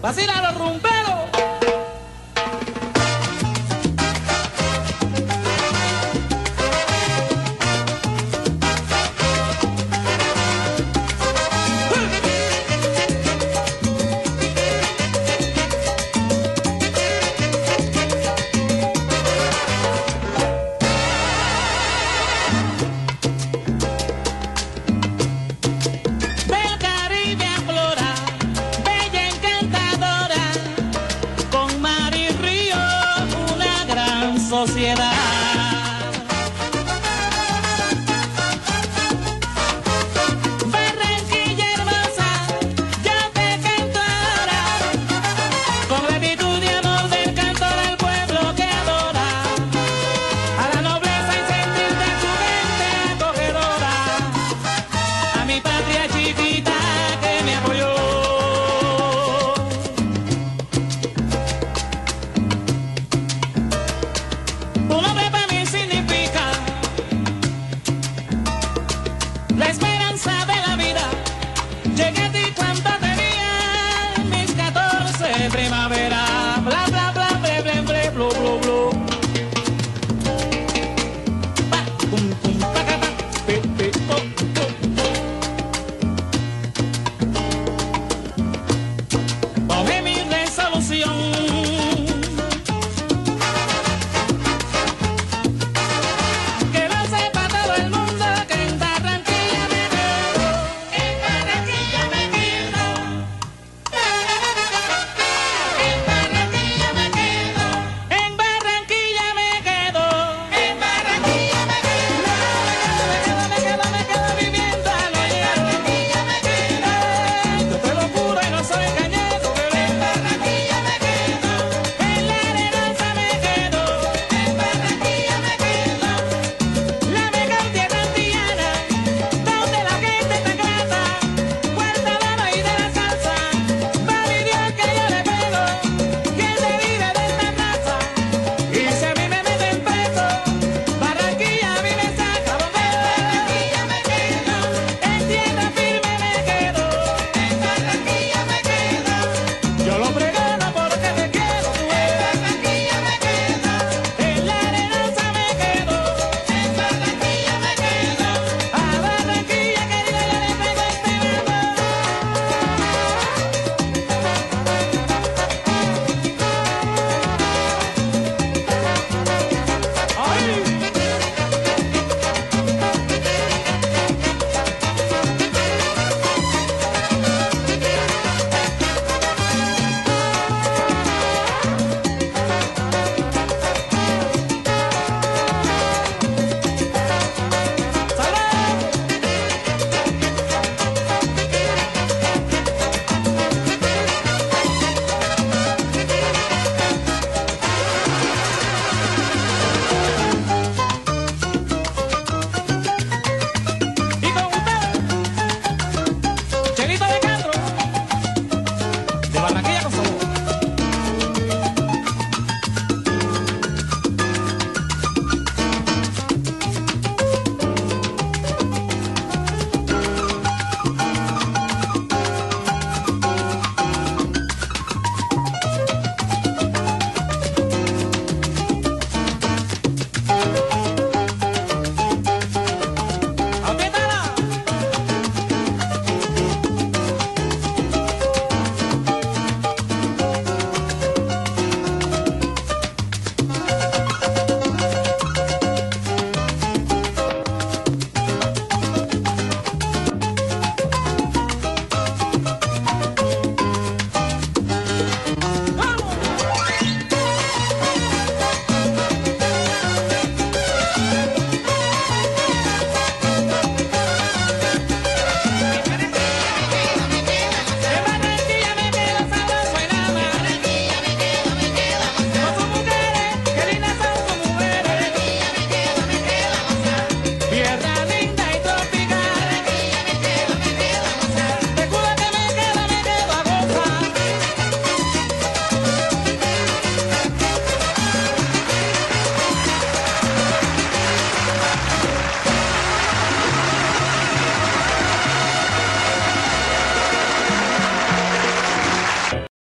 Vacila los rumberos. 14 primavera.